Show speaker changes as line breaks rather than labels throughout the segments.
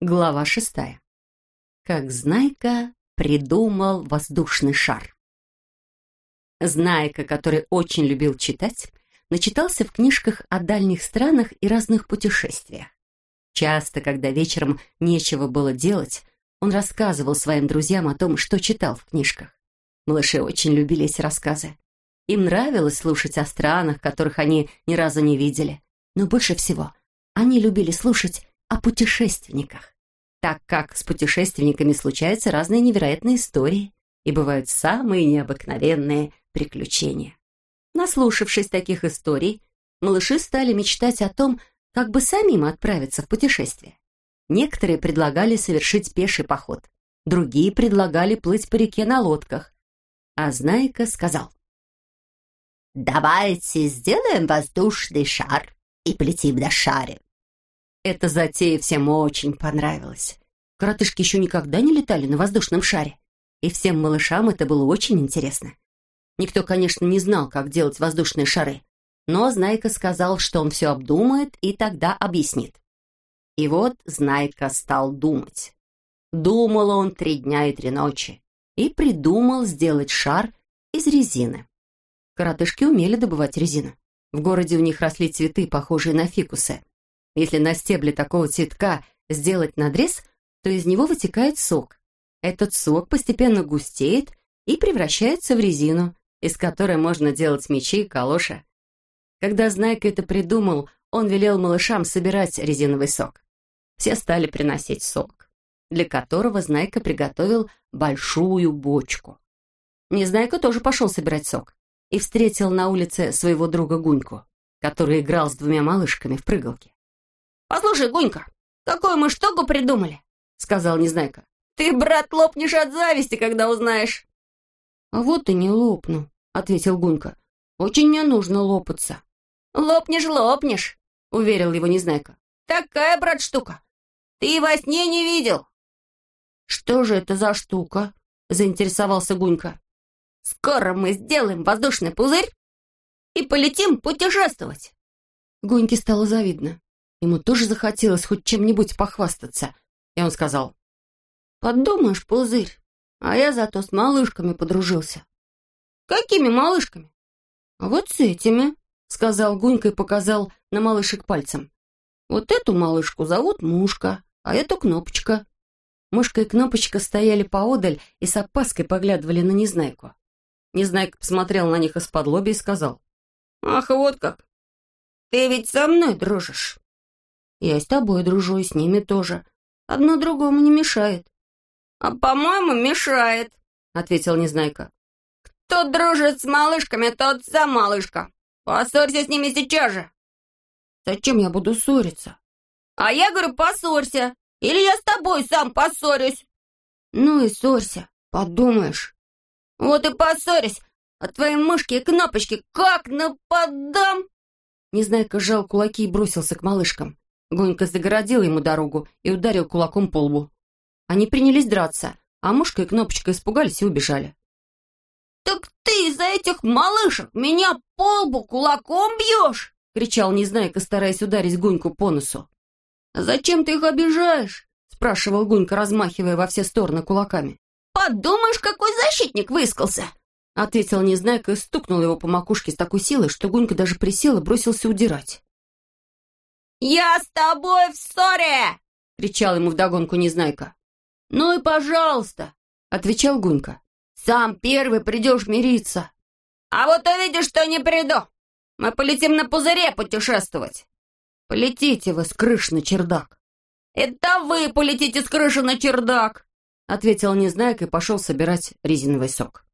Глава шестая. Как Знайка придумал воздушный шар. Знайка, который очень любил читать, начитался в книжках о дальних странах и разных путешествиях. Часто, когда вечером нечего было делать, он рассказывал своим друзьям о том, что читал в книжках. Малыши очень любили эти рассказы. Им нравилось слушать о странах, которых они ни разу не видели. Но больше всего они любили слушать о путешественниках, так как с путешественниками случаются разные невероятные истории и бывают самые необыкновенные приключения. Наслушавшись таких историй, малыши стали мечтать о том, как бы самим отправиться в путешествие. Некоторые предлагали совершить пеший поход, другие предлагали плыть по реке на лодках. А Знайка сказал, «Давайте сделаем воздушный шар и полетим на шаре. Эта затея всем очень понравилась. Коротышки еще никогда не летали на воздушном шаре. И всем малышам это было очень интересно. Никто, конечно, не знал, как делать воздушные шары. Но Знайка сказал, что он все обдумает и тогда объяснит. И вот Знайка стал думать. Думал он три дня и три ночи. И придумал сделать шар из резины. Коротышки умели добывать резину. В городе у них росли цветы, похожие на фикусы. Если на стебле такого цветка сделать надрез, то из него вытекает сок. Этот сок постепенно густеет и превращается в резину, из которой можно делать мечи и калоши. Когда Знайка это придумал, он велел малышам собирать резиновый сок. Все стали приносить сок, для которого Знайка приготовил большую бочку. Незнайка тоже пошел собирать сок и встретил на улице своего друга Гуньку, который играл с двумя малышками в прыгалке.
«Послушай, Гунька, какую мы штуку придумали?» — сказал Незнайка. «Ты, брат, лопнешь от зависти, когда узнаешь».
«А вот и не лопну», — ответил Гунька. «Очень мне нужно лопаться».
«Лопнешь, лопнешь», — уверил его Незнайка. «Такая, брат, штука. Ты во сне не видел».
«Что же это за штука?» — заинтересовался Гунька.
«Скоро мы сделаем воздушный пузырь и полетим путешествовать».
Гуньке стало завидно. Ему тоже захотелось хоть чем-нибудь похвастаться. И он сказал, «Подумаешь, пузырь, а я зато с малышками подружился».
«Какими малышками?»
«Вот с этими», — сказал Гунька и показал на малышек пальцем. «Вот эту малышку зовут Мушка, а эту Кнопочка». Мушка и Кнопочка стояли поодаль и с опаской поглядывали на Незнайку. Незнайка посмотрел на них из-под лоби и сказал.
«Ах, вот как! Ты ведь со мной дружишь!»
Я с тобой дружу, и с ними тоже. Одно другому не мешает».
«А, по-моему, мешает», — ответил Незнайка. «Кто дружит с малышками, тот сам малышка. Поссорься с ними сейчас же».
«Зачем я буду ссориться?»
«А я говорю, поссорься. Или я с тобой сам поссорюсь».
«Ну и ссорься, подумаешь».
«Вот и поссорюсь. А твои мышки и кнопочки как нападам!»
Незнайка сжал кулаки и бросился к малышкам. Гонька загородил ему дорогу и ударил кулаком по лбу. Они принялись драться, а мушка и кнопочка испугались и убежали.
«Так ты из-за этих малышек меня по лбу кулаком бьешь?» — кричал Незнайка, стараясь ударить Гуньку по носу.
«Зачем ты их обижаешь?» — спрашивал Гунька, размахивая во все стороны кулаками.
«Подумаешь, какой защитник выискался!»
— ответил Незнайка и стукнул его по макушке с такой силой, что Гунька даже присел и бросился удирать.
«Я с тобой в ссоре!»
— кричал ему вдогонку Незнайка. «Ну и пожалуйста!» — отвечал Гунька. «Сам первый придешь мириться!»
«А вот увидишь, что не приду! Мы полетим на пузыре путешествовать!»
«Полетите вы с крыши на чердак!»
«Это вы полетите с крыши на чердак!»
— ответил Незнайка и пошел собирать резиновый сок.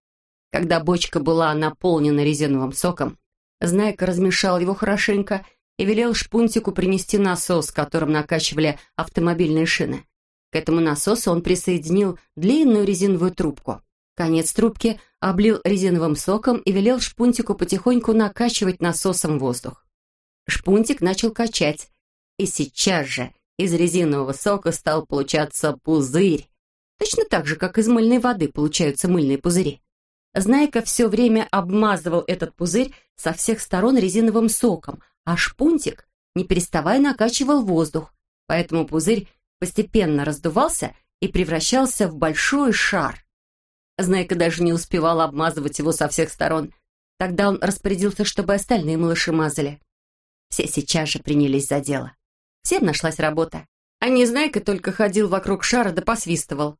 Когда бочка была наполнена резиновым соком, Знайка размешал его хорошенько и велел Шпунтику принести насос, которым накачивали автомобильные шины. К этому насосу он присоединил длинную резиновую трубку. Конец трубки облил резиновым соком и велел Шпунтику потихоньку накачивать насосом воздух. Шпунтик начал качать, и сейчас же из резинового сока стал получаться пузырь. Точно так же, как из мыльной воды получаются мыльные пузыри. Знайка все время обмазывал этот пузырь со всех сторон резиновым соком, а шпунтик, не переставая, накачивал воздух, поэтому пузырь постепенно раздувался и превращался в большой шар. Знайка даже не успевал обмазывать его со всех сторон. Тогда он распорядился, чтобы остальные малыши мазали. Все сейчас же принялись за дело. Всем нашлась работа. А Незнайка только ходил вокруг шара да посвистывал.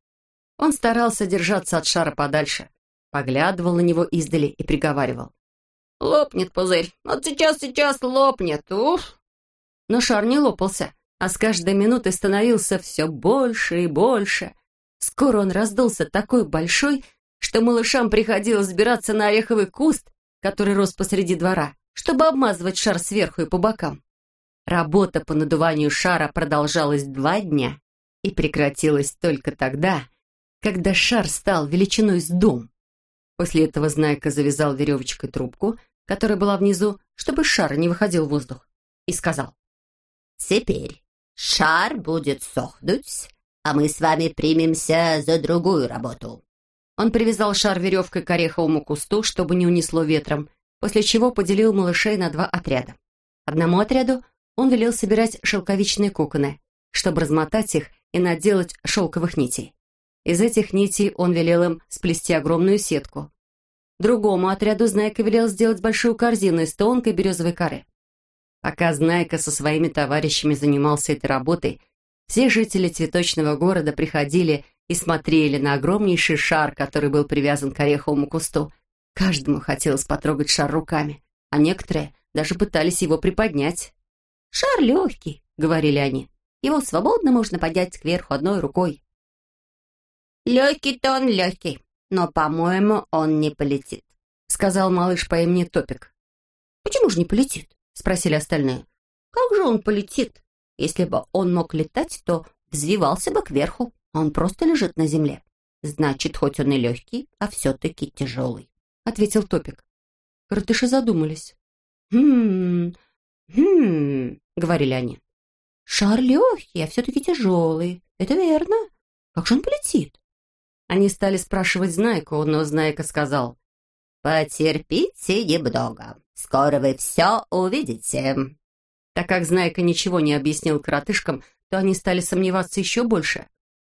Он старался держаться от шара подальше, поглядывал на него издали и приговаривал.
«Лопнет пузырь, вот сейчас-сейчас лопнет, уф!»
Но шар не лопался, а с каждой минутой становился все больше и больше. Скоро он раздулся такой большой, что малышам приходилось сбираться на ореховый куст, который рос посреди двора, чтобы обмазывать шар сверху и по бокам. Работа по надуванию шара продолжалась два дня и прекратилась только тогда, когда шар стал величиной с дом. После этого Знайка завязал веревочкой трубку, которая была внизу, чтобы шар не выходил в воздух, и сказал.
«Теперь шар будет сохнуть, а мы с вами примемся за другую работу».
Он привязал шар веревкой к ореховому кусту, чтобы не унесло ветром, после чего поделил малышей на два отряда. Одному отряду он велел собирать шелковичные коконы, чтобы размотать их и наделать шелковых нитей. Из этих нитей он велел им сплести огромную сетку. Другому отряду Знайка велел сделать большую корзину из тонкой березовой коры. Пока Знайка со своими товарищами занимался этой работой, все жители цветочного города приходили и смотрели на огромнейший шар, который был привязан к ореховому кусту. Каждому хотелось потрогать шар руками, а некоторые даже пытались его приподнять. «Шар легкий», — говорили они. «Его свободно можно поднять кверху одной рукой».
«Легкий-то он легкий, но, по-моему, он не полетит», —
сказал малыш по имени Топик. «Почему же не полетит?» — спросили остальные. «Как же он полетит? Если бы он мог летать, то взвивался бы кверху. Он просто лежит на земле. Значит, хоть он и легкий, а все-таки тяжелый», — ответил Топик. Коротыши задумались. «Хм, хм», — говорили они. «Шар легкий, а все-таки тяжелый. Это верно. Как же он полетит?» Они стали спрашивать Знайку, но Знайка сказал,
«Потерпите немного, скоро вы все увидите».
Так как Знайка ничего не объяснил коротышкам, то они стали сомневаться еще больше.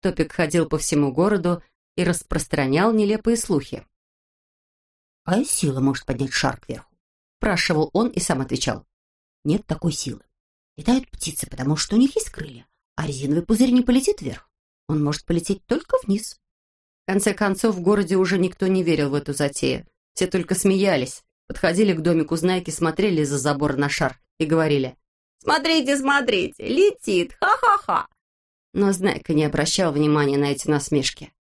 Топик ходил по всему городу и распространял нелепые слухи. «Какая сила может поднять шар кверху?» Спрашивал он и сам отвечал. «Нет такой силы. Летают птицы, потому что у них есть крылья, а резиновый пузырь не полетит вверх. Он может полететь только вниз». Конце концов, в городе уже никто не верил в эту затею. Все только смеялись, подходили к домику Знайки, смотрели за забор на шар и говорили
«Смотрите, смотрите, летит, ха-ха-ха!»
Но Знайка не обращал внимания на эти насмешки.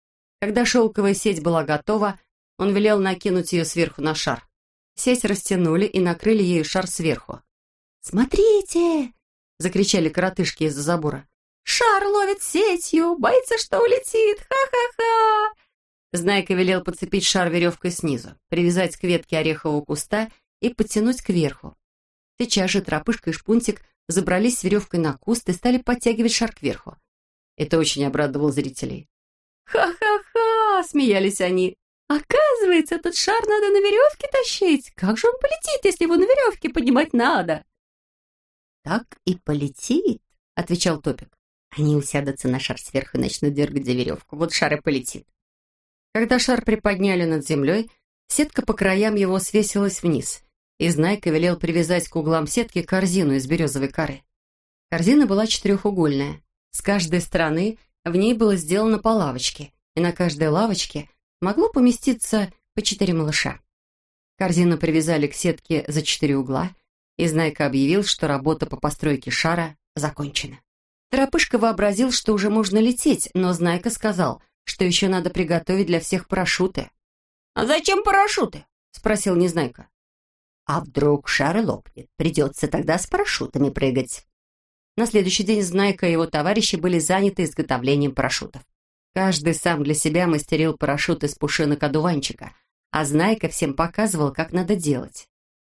Когда шелковая сеть была готова, он велел накинуть ее сверху на шар. Сеть растянули и накрыли ею шар сверху. «Смотрите!» — закричали коротышки из-за забора. Шар ловит сетью, боится, что улетит. Ха-ха-ха!» Знайка велел подцепить шар веревкой снизу, привязать к ветке орехового куста и подтянуть кверху. Сейчас же Тропышка и Шпунтик забрались с веревкой на куст и стали подтягивать шар кверху. Это очень обрадовало зрителей. «Ха-ха-ха!» — смеялись они. «Оказывается, этот шар надо на веревке тащить. Как же он полетит, если его на веревке поднимать надо?» «Так и полетит», — отвечал Топик. Они усядутся на шар сверху и начнут дергать за веревку. Вот шар и полетит. Когда шар приподняли над землей, сетка по краям его свесилась вниз, и Знайка велел привязать к углам сетки корзину из березовой коры. Корзина была четырехугольная. С каждой стороны в ней было сделано по лавочке, и на каждой лавочке могло поместиться по четыре малыша. Корзину привязали к сетке за четыре угла, и Знайка объявил, что работа по постройке шара закончена. Торопышка вообразил, что уже можно лететь, но Знайка сказал, что еще надо приготовить для всех парашюты.
«А зачем парашюты?» — спросил Незнайка.
«А вдруг шар лопнет? Придется тогда с парашютами прыгать».
На следующий день Знайка и его товарищи были заняты изготовлением парашютов. Каждый сам для себя мастерил парашют из пушинок одуванчика, а Знайка всем показывал, как надо делать.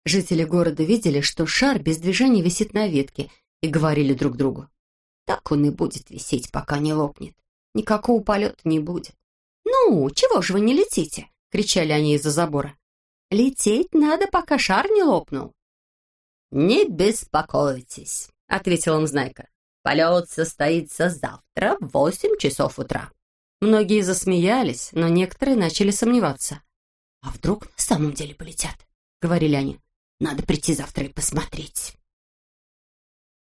Жители города видели, что шар без движения висит на ветке, и говорили друг другу. Так он и будет висеть, пока не лопнет. Никакого полета не будет. «Ну, чего же вы не летите?» — кричали они из-за забора. «Лететь надо, пока шар не лопнул».
«Не беспокойтесь», — ответил им Знайка. Полет состоится завтра в восемь часов утра».
Многие засмеялись, но некоторые начали сомневаться.
«А вдруг на самом деле полетят?» — говорили они. «Надо прийти завтра и посмотреть».